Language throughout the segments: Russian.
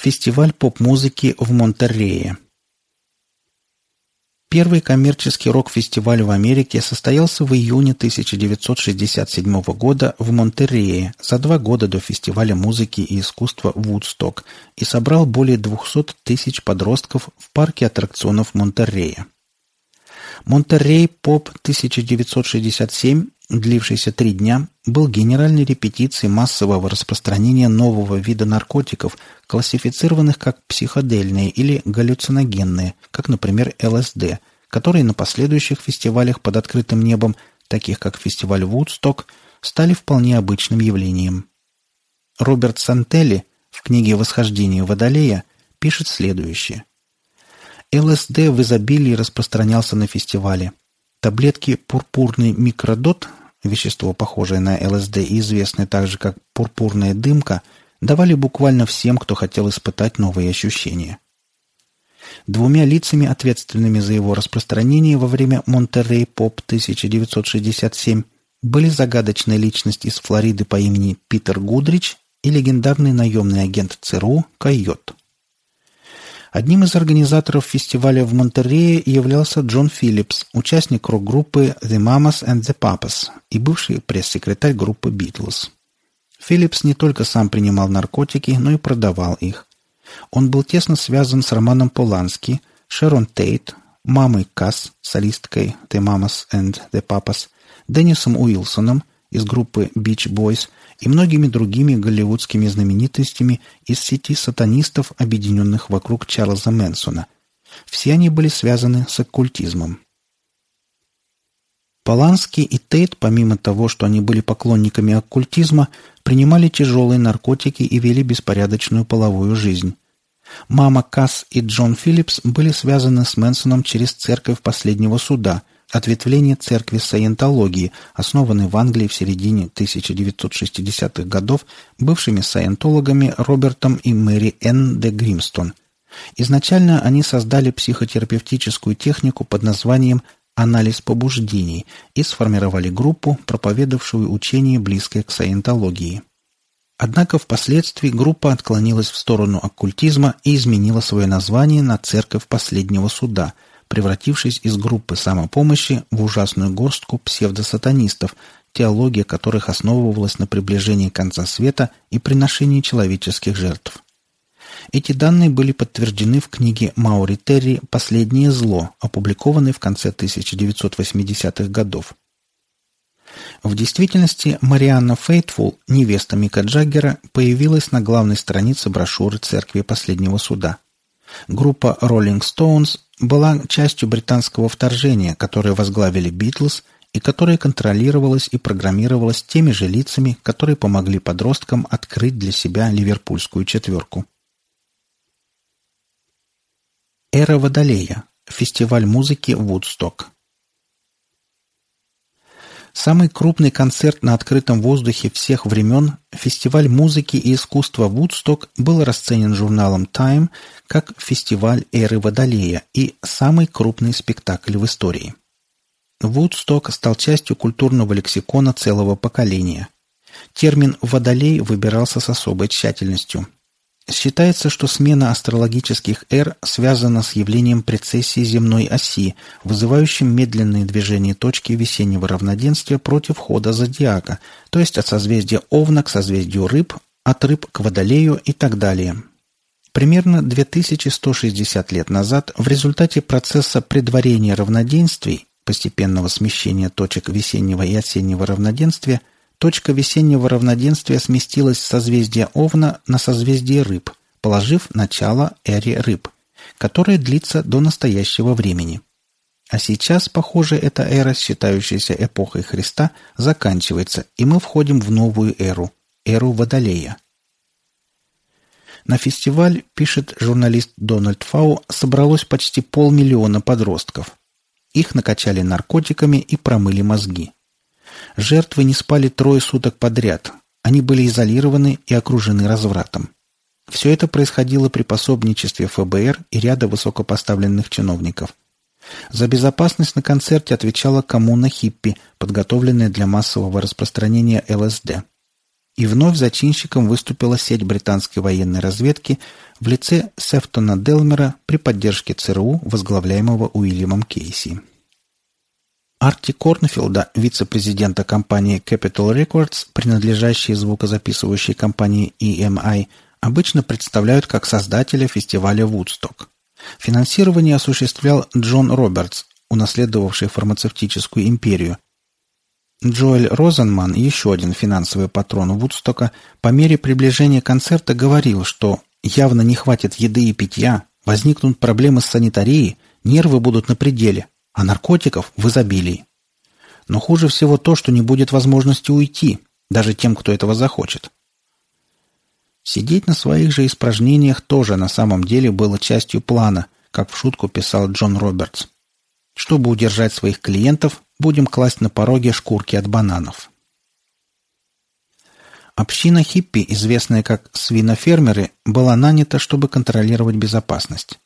Фестиваль поп-музыки в Монтеррее. Первый коммерческий рок-фестиваль в Америке состоялся в июне 1967 года в Монтеррее за два года до фестиваля музыки и искусства «Вудсток» и собрал более 200 тысяч подростков в парке аттракционов Монтеррея. Монтеррей Поп 1967 длившийся три дня, был генеральной репетицией массового распространения нового вида наркотиков, классифицированных как психодельные или галлюциногенные, как, например, ЛСД, которые на последующих фестивалях под открытым небом, таких как фестиваль Вудсток, стали вполне обычным явлением. Роберт Сантелли в книге «Восхождение Водолея» пишет следующее. ЛСД в изобилии распространялся на фестивале. Таблетки «Пурпурный микродот» вещество, похожее на ЛСД и известное также как пурпурная дымка, давали буквально всем, кто хотел испытать новые ощущения. Двумя лицами, ответственными за его распространение во время Монтеррей Поп 1967, были загадочная личность из Флориды по имени Питер Гудрич и легендарный наемный агент ЦРУ Койот. Одним из организаторов фестиваля в Монтеррее являлся Джон Филлипс, участник рок-группы The Mamas and the Papas и бывший пресс-секретарь группы Beatles. Филлипс не только сам принимал наркотики, но и продавал их. Он был тесно связан с Романом Полански, Шерон Тейт, мамой Касс, солисткой The Mamas and the Papas, Деннисом Уилсоном из группы Beach Boys и многими другими голливудскими знаменитостями из сети сатанистов, объединенных вокруг Чарльза Мэнсона. Все они были связаны с оккультизмом. Полански и Тейт, помимо того, что они были поклонниками оккультизма, принимали тяжелые наркотики и вели беспорядочную половую жизнь. Мама Касс и Джон Филлипс были связаны с Мэнсоном через церковь последнего суда – ответвление церкви саентологии, основанной в Англии в середине 1960-х годов бывшими саентологами Робертом и Мэри Энн де Гримстон. Изначально они создали психотерапевтическую технику под названием «анализ побуждений» и сформировали группу, проповедовавшую учение, близкое к саентологии. Однако впоследствии группа отклонилась в сторону оккультизма и изменила свое название на «Церковь последнего суда», превратившись из группы самопомощи в ужасную горстку псевдосатанистов, теология которых основывалась на приближении конца света и приношении человеческих жертв. Эти данные были подтверждены в книге Маури Терри «Последнее зло», опубликованной в конце 1980-х годов. В действительности Марианна Фейтфул, невеста Мика Джаггера, появилась на главной странице брошюры Церкви Последнего Суда. Группа Rolling Stones была частью британского вторжения, которое возглавили Битлз и которое контролировалось и программировалось теми же лицами, которые помогли подросткам открыть для себя ливерпульскую четверку. Эра Водолея. Фестиваль музыки Вудсток. Самый крупный концерт на открытом воздухе всех времен, фестиваль музыки и искусства Вудсток был расценен журналом Time как фестиваль эры Водолея и самый крупный спектакль в истории. Вудсток стал частью культурного лексикона целого поколения. Термин «водолей» выбирался с особой тщательностью – Считается, что смена астрологических эр связана с явлением прецессии земной оси, вызывающим медленные движения точки весеннего равноденствия против хода зодиака, то есть от созвездия Овна к созвездию Рыб, от Рыб к Водолею и так далее. Примерно 2160 лет назад в результате процесса предварения равноденствий, постепенного смещения точек весеннего и осеннего равноденствия, Точка весеннего равноденствия сместилась с созвездия Овна на созвездие Рыб, положив начало эре Рыб, которая длится до настоящего времени. А сейчас, похоже, эта эра, считающаяся эпохой Христа, заканчивается, и мы входим в новую эру – эру Водолея. На фестиваль, пишет журналист Дональд Фау, собралось почти полмиллиона подростков. Их накачали наркотиками и промыли мозги. Жертвы не спали трое суток подряд. Они были изолированы и окружены развратом. Все это происходило при пособничестве ФБР и ряда высокопоставленных чиновников. За безопасность на концерте отвечала коммуна хиппи, подготовленная для массового распространения ЛСД. И вновь зачинщиком выступила сеть британской военной разведки, в лице Сефтона Делмера при поддержке ЦРУ, возглавляемого Уильямом Кейси. Арти Корнфилда, вице-президента компании Capital Records, принадлежащей звукозаписывающей компании EMI, обычно представляют как создателя фестиваля «Вудсток». Финансирование осуществлял Джон Робертс, унаследовавший фармацевтическую империю. Джоэль Розенман, еще один финансовый патрон Вудстока, по мере приближения концерта говорил, что явно не хватит еды и питья, возникнут проблемы с санитарией, нервы будут на пределе, а наркотиков в изобилии. Но хуже всего то, что не будет возможности уйти, даже тем, кто этого захочет. Сидеть на своих же испражнениях тоже на самом деле было частью плана, как в шутку писал Джон Робертс. Чтобы удержать своих клиентов, будем класть на пороге шкурки от бананов. Община хиппи, известная как свинофермеры, была нанята, чтобы контролировать безопасность.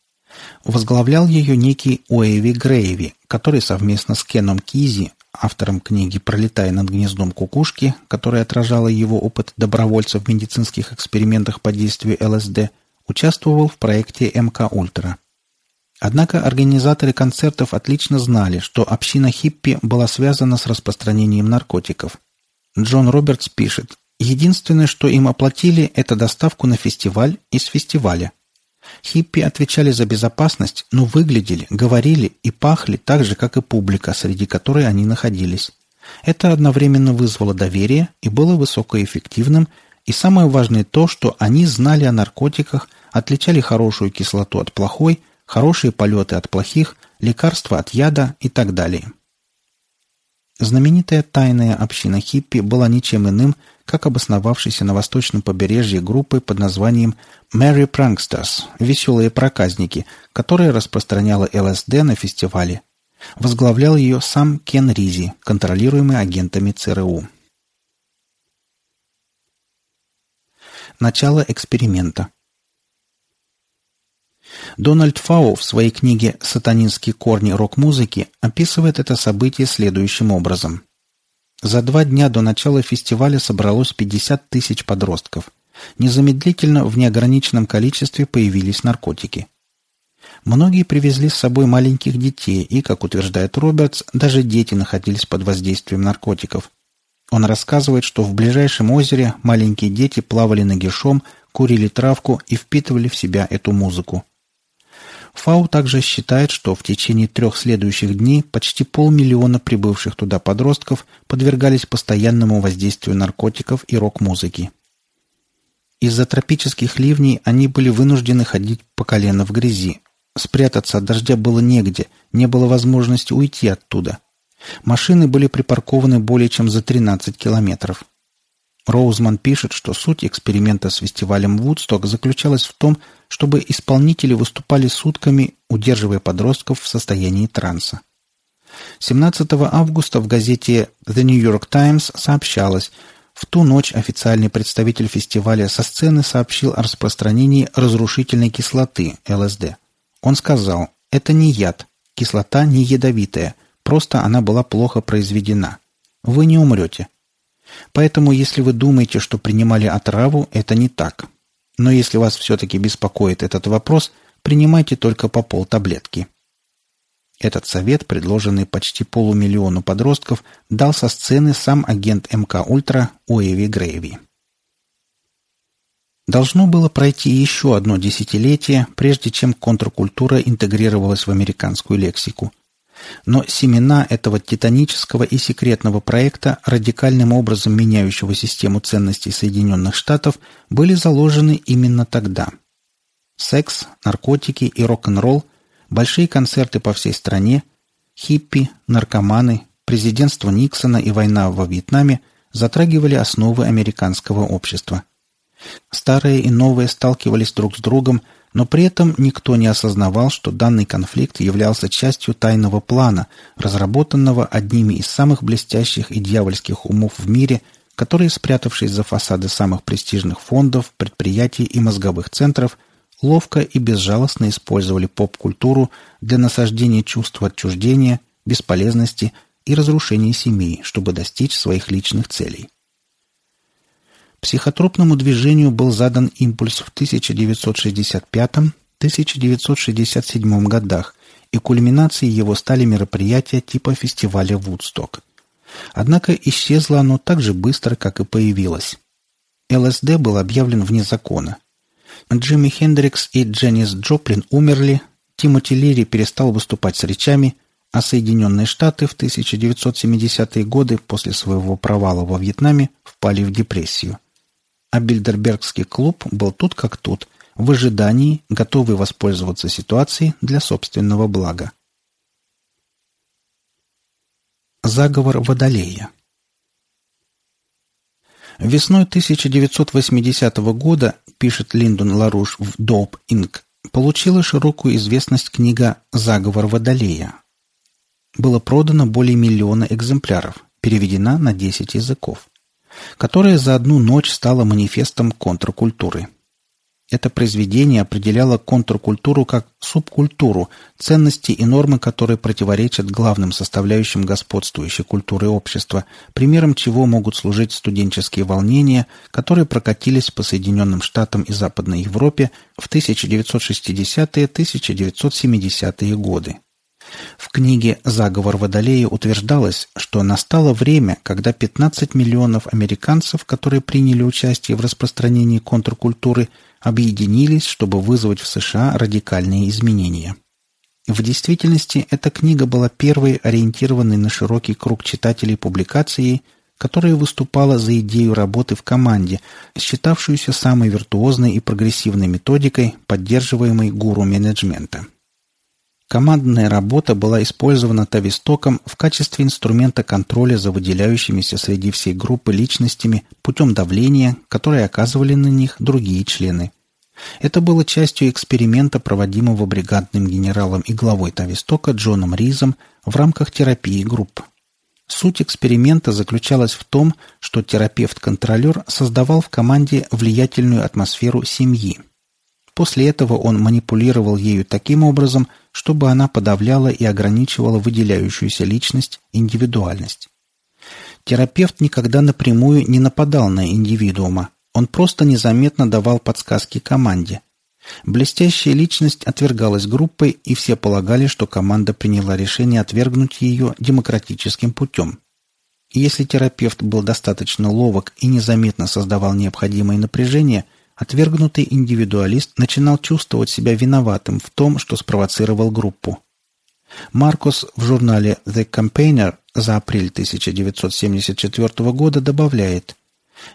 Возглавлял ее некий Уэйви Грейви, который совместно с Кеном Кизи, автором книги «Пролетая над гнездом кукушки», которая отражала его опыт добровольца в медицинских экспериментах по действию ЛСД, участвовал в проекте МК Ультра. Однако организаторы концертов отлично знали, что община хиппи была связана с распространением наркотиков. Джон Робертс пишет, Единственное, что им оплатили, это доставку на фестиваль из фестиваля. Хиппи отвечали за безопасность, но выглядели, говорили и пахли так же, как и публика, среди которой они находились. Это одновременно вызвало доверие и было высокоэффективным, и самое важное то, что они знали о наркотиках, отличали хорошую кислоту от плохой, хорошие полеты от плохих, лекарства от яда и так далее. Знаменитая тайная община хиппи была ничем иным, как обосновавшейся на восточном побережье группой под названием «Merry Pranksters» – «Веселые проказники», которая распространяла ЛСД на фестивале. Возглавлял ее сам Кен Ризи, контролируемый агентами ЦРУ. Начало эксперимента. Дональд Фау в своей книге «Сатанинские корни рок-музыки» описывает это событие следующим образом. За два дня до начала фестиваля собралось 50 тысяч подростков. Незамедлительно в неограниченном количестве появились наркотики. Многие привезли с собой маленьких детей, и, как утверждает Робертс, даже дети находились под воздействием наркотиков. Он рассказывает, что в ближайшем озере маленькие дети плавали нагишом, курили травку и впитывали в себя эту музыку. Фау также считает, что в течение трех следующих дней почти полмиллиона прибывших туда подростков подвергались постоянному воздействию наркотиков и рок-музыки. Из-за тропических ливней они были вынуждены ходить по колено в грязи. Спрятаться от дождя было негде, не было возможности уйти оттуда. Машины были припаркованы более чем за 13 километров. Роузман пишет, что суть эксперимента с фестивалем Вудсток заключалась в том, чтобы исполнители выступали сутками, удерживая подростков в состоянии транса. 17 августа в газете The New York Times сообщалось, в ту ночь официальный представитель фестиваля со сцены сообщил о распространении разрушительной кислоты ЛСД. Он сказал, это не яд, кислота не ядовитая, просто она была плохо произведена. Вы не умрете, Поэтому, если вы думаете, что принимали отраву, это не так. Но если вас все-таки беспокоит этот вопрос, принимайте только по полтаблетки. Этот совет, предложенный почти полумиллиону подростков, дал со сцены сам агент МК «Ультра» Уэви Грейви. Должно было пройти еще одно десятилетие, прежде чем контркультура интегрировалась в американскую лексику – но семена этого титанического и секретного проекта, радикальным образом меняющего систему ценностей Соединенных Штатов, были заложены именно тогда. Секс, наркотики и рок-н-ролл, большие концерты по всей стране, хиппи, наркоманы, президентство Никсона и война во Вьетнаме затрагивали основы американского общества. Старые и новые сталкивались друг с другом – но при этом никто не осознавал, что данный конфликт являлся частью тайного плана, разработанного одними из самых блестящих и дьявольских умов в мире, которые, спрятавшись за фасады самых престижных фондов, предприятий и мозговых центров, ловко и безжалостно использовали поп-культуру для насаждения чувства отчуждения, бесполезности и разрушения семьи, чтобы достичь своих личных целей. Психотропному движению был задан импульс в 1965-1967 годах, и кульминацией его стали мероприятия типа фестиваля «Вудсток». Однако исчезло оно так же быстро, как и появилось. ЛСД был объявлен вне закона. Джимми Хендрикс и Дженнис Джоплин умерли, Тимоти Лири перестал выступать с речами, а Соединенные Штаты в 1970-е годы после своего провала во Вьетнаме впали в депрессию. А Бильдербергский клуб был тут как тут, в ожидании, готовый воспользоваться ситуацией для собственного блага. Заговор Водолея Весной 1980 года, пишет Линдон Ларуш в Dope Inc., получила широкую известность книга «Заговор Водолея». Было продано более миллиона экземпляров, переведена на 10 языков, которая за одну ночь стала манифестом контркультуры – это произведение определяло контркультуру как субкультуру, ценности и нормы которые противоречат главным составляющим господствующей культуры общества, примером чего могут служить студенческие волнения, которые прокатились по Соединенным Штатам и Западной Европе в 1960-1970-е годы. В книге «Заговор Водолея» утверждалось, что настало время, когда 15 миллионов американцев, которые приняли участие в распространении контркультуры, объединились, чтобы вызвать в США радикальные изменения. В действительности эта книга была первой ориентированной на широкий круг читателей публикацией, которая выступала за идею работы в команде, считавшуюся самой виртуозной и прогрессивной методикой, поддерживаемой гуру менеджмента. Командная работа была использована Тавистоком в качестве инструмента контроля за выделяющимися среди всей группы личностями путем давления, которое оказывали на них другие члены. Это было частью эксперимента, проводимого бригадным генералом и главой Тавистока Джоном Ризом в рамках терапии групп. Суть эксперимента заключалась в том, что терапевт-контролер создавал в команде влиятельную атмосферу семьи – После этого он манипулировал ею таким образом, чтобы она подавляла и ограничивала выделяющуюся личность, индивидуальность. Терапевт никогда напрямую не нападал на индивидуума, он просто незаметно давал подсказки команде. Блестящая личность отвергалась группой, и все полагали, что команда приняла решение отвергнуть ее демократическим путем. Если терапевт был достаточно ловок и незаметно создавал необходимое напряжение – Отвергнутый индивидуалист начинал чувствовать себя виноватым в том, что спровоцировал группу. Маркус в журнале The Campaigner за апрель 1974 года добавляет,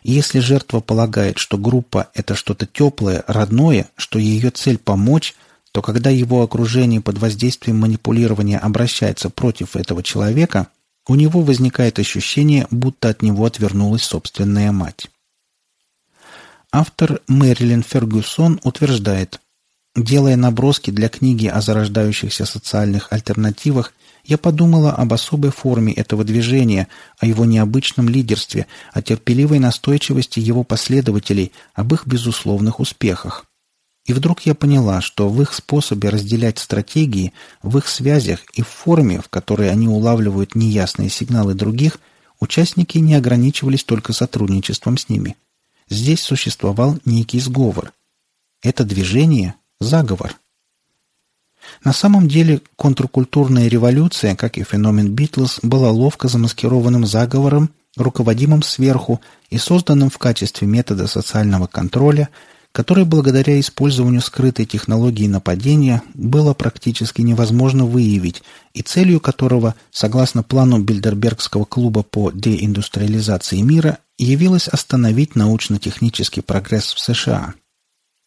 если жертва полагает, что группа – это что-то теплое, родное, что ее цель – помочь, то когда его окружение под воздействием манипулирования обращается против этого человека, у него возникает ощущение, будто от него отвернулась собственная мать. Автор Мэрилин Фергюсон утверждает, «Делая наброски для книги о зарождающихся социальных альтернативах, я подумала об особой форме этого движения, о его необычном лидерстве, о терпеливой настойчивости его последователей, об их безусловных успехах. И вдруг я поняла, что в их способе разделять стратегии, в их связях и в форме, в которой они улавливают неясные сигналы других, участники не ограничивались только сотрудничеством с ними – Здесь существовал некий сговор. Это движение – заговор. На самом деле контркультурная революция, как и феномен Битлз, была ловко замаскированным заговором, руководимым сверху и созданным в качестве метода социального контроля – который благодаря использованию скрытой технологии нападения было практически невозможно выявить, и целью которого, согласно плану Бильдербергского клуба по деиндустриализации мира, явилось остановить научно-технический прогресс в США –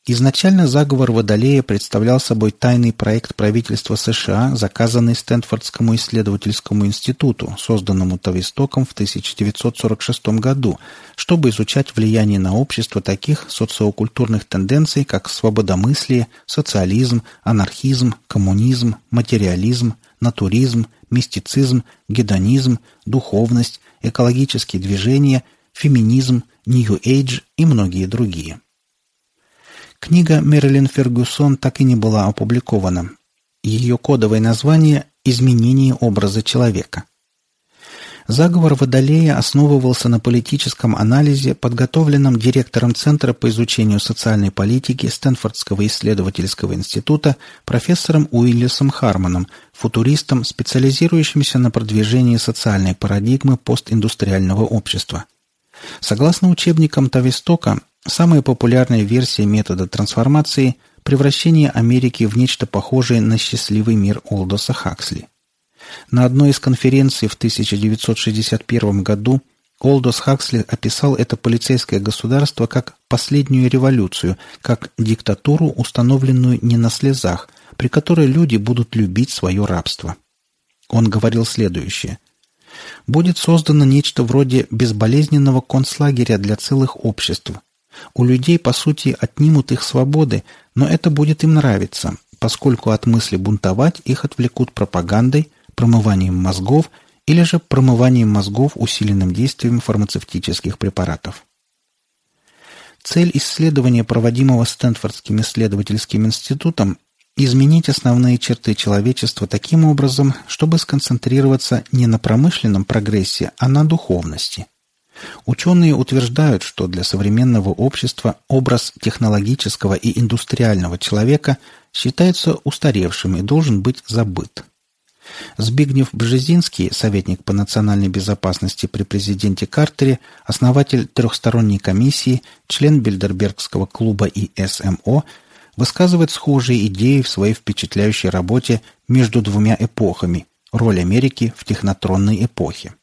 Изначально заговор Водолея представлял собой тайный проект правительства США, заказанный Стэнфордскому исследовательскому институту, созданному Тавистоком в 1946 году, чтобы изучать влияние на общество таких социокультурных тенденций, как свободомыслие, социализм, анархизм, коммунизм, материализм, натуризм, мистицизм, гедонизм, духовность, экологические движения, феминизм, нью-эйдж и многие другие. Книга Мэрилин Фергюсон так и не была опубликована. Ее кодовое название «Изменение образа человека». Заговор Водолея основывался на политическом анализе, подготовленном директором Центра по изучению социальной политики Стэнфордского исследовательского института профессором Уиллисом Хармоном, футуристом, специализирующимся на продвижении социальной парадигмы постиндустриального общества. Согласно учебникам Тавистока, самая популярная версия метода трансформации – превращение Америки в нечто похожее на счастливый мир Олдоса Хаксли. На одной из конференций в 1961 году Олдос Хаксли описал это полицейское государство как последнюю революцию, как диктатуру, установленную не на слезах, при которой люди будут любить свое рабство. Он говорил следующее. «Будет создано нечто вроде безболезненного концлагеря для целых обществ. У людей, по сути, отнимут их свободы, но это будет им нравиться, поскольку от мысли бунтовать их отвлекут пропагандой, промыванием мозгов или же промыванием мозгов усиленным действием фармацевтических препаратов. Цель исследования, проводимого Стэнфордским исследовательским институтом, изменить основные черты человечества таким образом, чтобы сконцентрироваться не на промышленном прогрессе, а на духовности. Ученые утверждают, что для современного общества образ технологического и индустриального человека считается устаревшим и должен быть забыт. Збигнев Бжезинский, советник по национальной безопасности при президенте Картере, основатель трехсторонней комиссии, член Бильдербергского клуба и СМО, высказывает схожие идеи в своей впечатляющей работе «Между двумя эпохами. Роль Америки в технотронной эпохе»,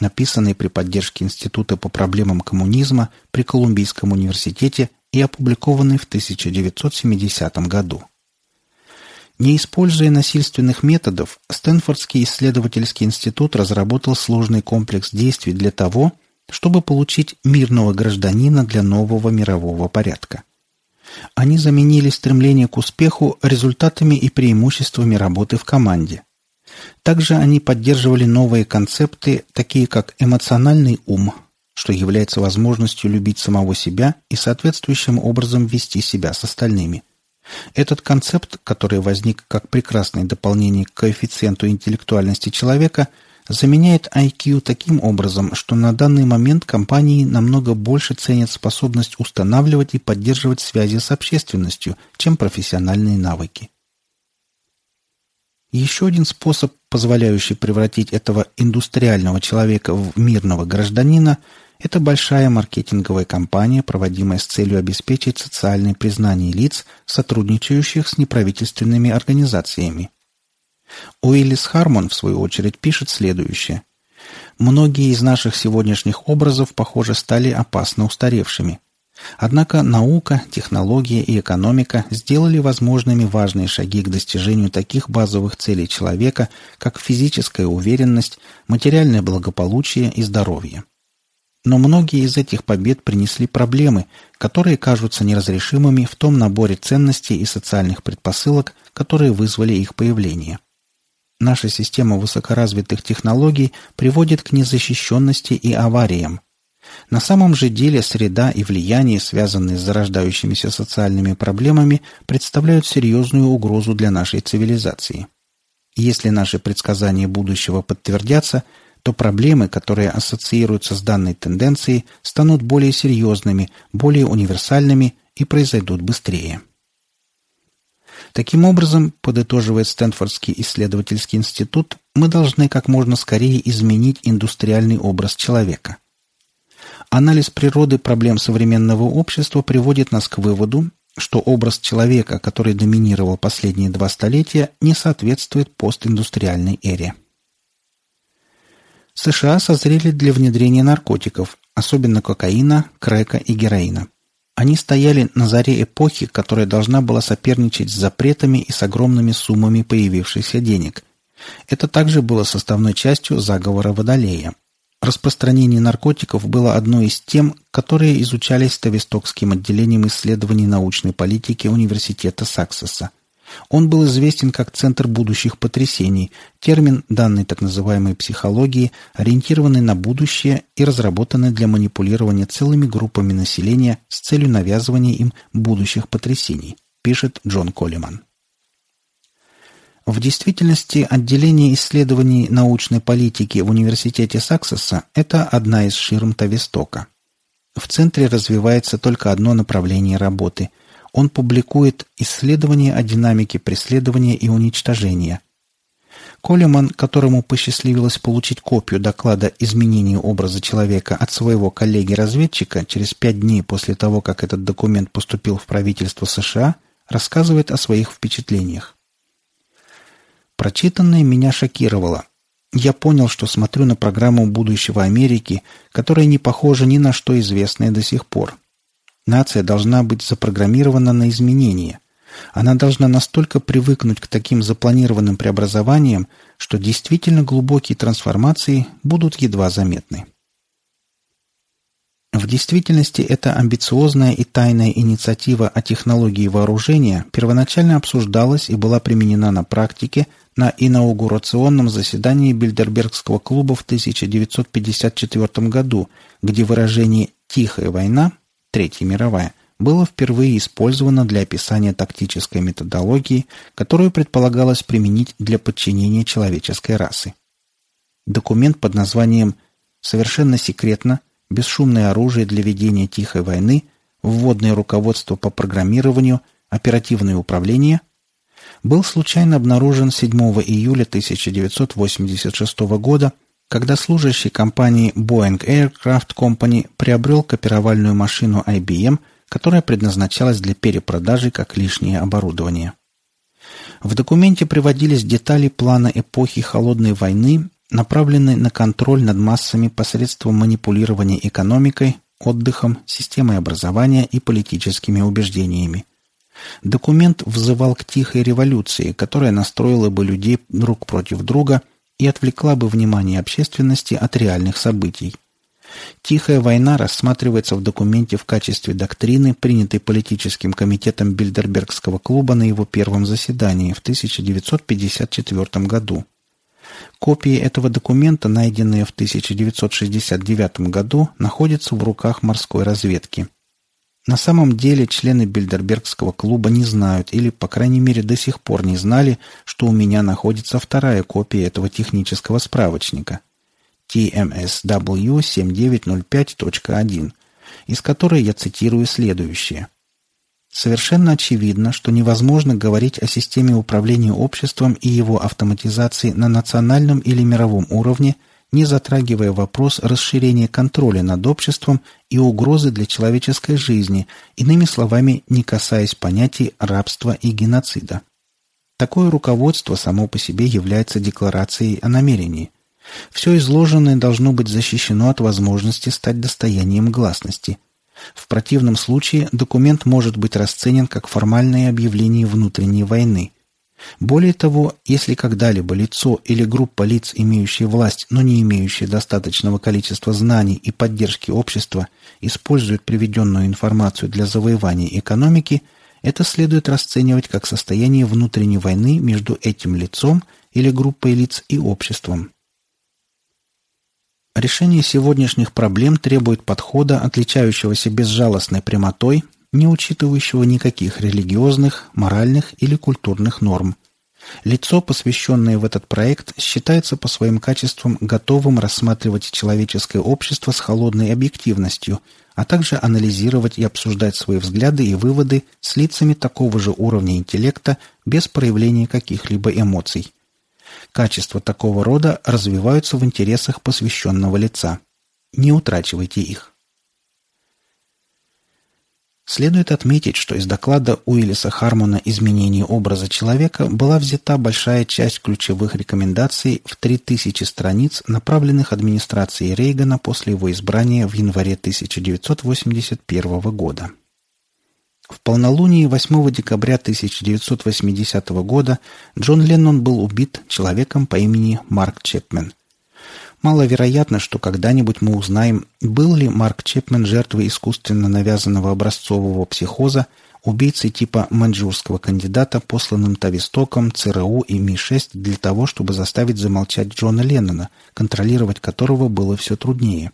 написанной при поддержке Института по проблемам коммунизма при Колумбийском университете и опубликованной в 1970 году. Не используя насильственных методов, Стэнфордский исследовательский институт разработал сложный комплекс действий для того, чтобы получить мирного гражданина для нового мирового порядка. Они заменили стремление к успеху результатами и преимуществами работы в команде. Также они поддерживали новые концепты, такие как эмоциональный ум, что является возможностью любить самого себя и соответствующим образом вести себя с остальными – этот концепт, который возник как прекрасное дополнение к коэффициенту интеллектуальности человека, заменяет IQ таким образом, что на данный момент компании намного больше ценят способность устанавливать и поддерживать связи с общественностью, чем профессиональные навыки. Еще один способ, позволяющий превратить этого индустриального человека в мирного гражданина – это большая маркетинговая кампания, проводимая с целью обеспечить социальное признание лиц, сотрудничающих с неправительственными организациями. Уиллис Хармон, в свою очередь, пишет следующее. «Многие из наших сегодняшних образов, похоже, стали опасно устаревшими. Однако наука, технология и экономика сделали возможными важные шаги к достижению таких базовых целей человека, как физическая уверенность, материальное благополучие и здоровье. Но многие из этих побед принесли проблемы, которые кажутся неразрешимыми в том наборе ценностей и социальных предпосылок, которые вызвали их появление. Наша система высокоразвитых технологий приводит к незащищенности и авариям. На самом же деле среда и влияние, связанные с зарождающимися социальными проблемами, представляют серьезную угрозу для нашей цивилизации. Если наши предсказания будущего подтвердятся – то проблемы, которые ассоциируются с данной тенденцией, станут более серьезными, более универсальными и произойдут быстрее. Таким образом, подытоживает Стэнфордский исследовательский институт, мы должны как можно скорее изменить индустриальный образ человека. Анализ природы проблем современного общества приводит нас к выводу, что образ человека, который доминировал последние два столетия, не соответствует постиндустриальной эре. США созрели для внедрения наркотиков, особенно кокаина, крека и героина. Они стояли на заре эпохи, которая должна была соперничать с запретами и с огромными суммами появившихся денег. Это также было составной частью заговора Водолея. Распространение наркотиков было одной из тем, которые изучались Тавистокским отделением исследований научной политики Университета Саксеса. Он был известен как «центр будущих потрясений», термин, данный так называемой психологии, ориентированный на будущее и разработанный для манипулирования целыми группами населения с целью навязывания им будущих потрясений, пишет Джон Коллиман. В действительности отделение исследований научной политики в Университете Саксеса – это одна из ширм Тавистока. В центре развивается только одно направление работы. Он публикует исследования о динамике преследования и уничтожения. Колеман, которому посчастливилось получить копию доклада «Изменение образа человека» от своего коллеги-разведчика через пять дней после того, как этот документ поступил в правительство США, рассказывает о своих впечатлениях. Прочитанное меня шокировало. Я понял, что смотрю на программу будущего Америки, которая не похожа ни на что известное до сих пор. Нация должна быть запрограммирована на изменения. Она должна настолько привыкнуть к таким запланированным преобразованиям, что действительно глубокие трансформации будут едва заметны. В действительности эта амбициозная и тайная инициатива о технологии вооружения первоначально обсуждалась и была применена на практике на инаугурационном заседании Бильдербергского клуба в 1954 году, где выражение «тихая война» Третья мировая было впервые использовано для описания тактической методологии, которую предполагалось применить для подчинения человеческой расы. Документ под названием «Совершенно секретно. Бесшумное оружие для ведения тихой войны. Вводное руководство по программированию. Оперативное управление» был случайно обнаружен 7 июля 1986 года, когда служащий компании Boeing Aircraft Company приобрел копировальную машину IBM, которая предназначалась для перепродажи как лишнее оборудование. В документе приводились детали плана эпохи Холодной войны, направленной на контроль над массами посредством манипулирования экономикой, отдыхом, системой образования и политическими убеждениями. Документ взывал к тихой революции, которая настроила бы людей друг против друга и отвлекла бы внимание общественности от реальных событий. Тихая война рассматривается в документе в качестве доктрины, принятой политическим комитетом Бильдербергского клуба на его первом заседании в 1954 году. Копии этого документа, найденные в 1969 году, находятся в руках морской разведки – на самом деле члены Бильдербергского клуба не знают или, по крайней мере, до сих пор не знали, что у меня находится вторая копия этого технического справочника TMSW7905.1, из которой я цитирую следующее. Совершенно очевидно, что невозможно говорить о системе управления обществом и его автоматизации на национальном или мировом уровне – не затрагивая вопрос расширения контроля над обществом и угрозы для человеческой жизни, иными словами, не касаясь понятий рабства и геноцида. Такое руководство само по себе является декларацией о намерении. Все изложенное должно быть защищено от возможности стать достоянием гласности. В противном случае документ может быть расценен как формальное объявление внутренней войны – более того, если когда-либо лицо или группа лиц, имеющие власть, но не имеющие достаточного количества знаний и поддержки общества, используют приведенную информацию для завоевания экономики, это следует расценивать как состояние внутренней войны между этим лицом или группой лиц и обществом. Решение сегодняшних проблем требует подхода, отличающегося безжалостной прямотой, не учитывающего никаких религиозных, моральных или культурных норм. Лицо, посвященное в этот проект, считается по своим качествам готовым рассматривать человеческое общество с холодной объективностью, а также анализировать и обсуждать свои взгляды и выводы с лицами такого же уровня интеллекта без проявления каких-либо эмоций. Качества такого рода развиваются в интересах посвященного лица. Не утрачивайте их. Следует отметить, что из доклада Уиллиса Хармона «Изменение образа человека» была взята большая часть ключевых рекомендаций в 3000 страниц, направленных администрацией Рейгана после его избрания в январе 1981 года. В полнолуние 8 декабря 1980 года Джон Леннон был убит человеком по имени Марк Чепмен. Маловероятно, что когда-нибудь мы узнаем, был ли Марк Чепмен жертвой искусственно навязанного образцового психоза, убийцей типа маньчжурского кандидата, посланным Тавистоком, ЦРУ и Ми-6 для того, чтобы заставить замолчать Джона Леннона, контролировать которого было все труднее.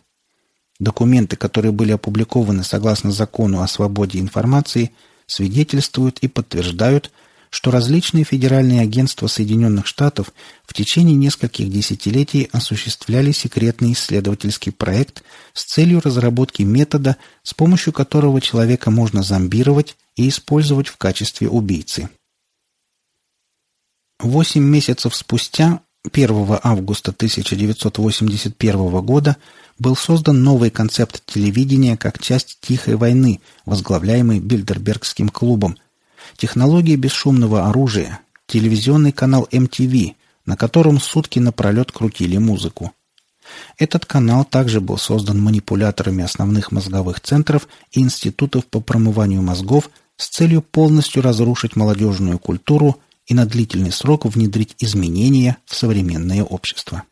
Документы, которые были опубликованы согласно закону о свободе информации, свидетельствуют и подтверждают, что различные федеральные агентства Соединенных Штатов в течение нескольких десятилетий осуществляли секретный исследовательский проект с целью разработки метода, с помощью которого человека можно зомбировать и использовать в качестве убийцы. Восемь месяцев спустя, 1 августа 1981 года, был создан новый концепт телевидения как часть «Тихой войны», возглавляемый Бильдербергским клубом – технологии бесшумного оружия, телевизионный канал MTV, на котором сутки напролет крутили музыку. Этот канал также был создан манипуляторами основных мозговых центров и институтов по промыванию мозгов с целью полностью разрушить молодежную культуру и на длительный срок внедрить изменения в современное общество.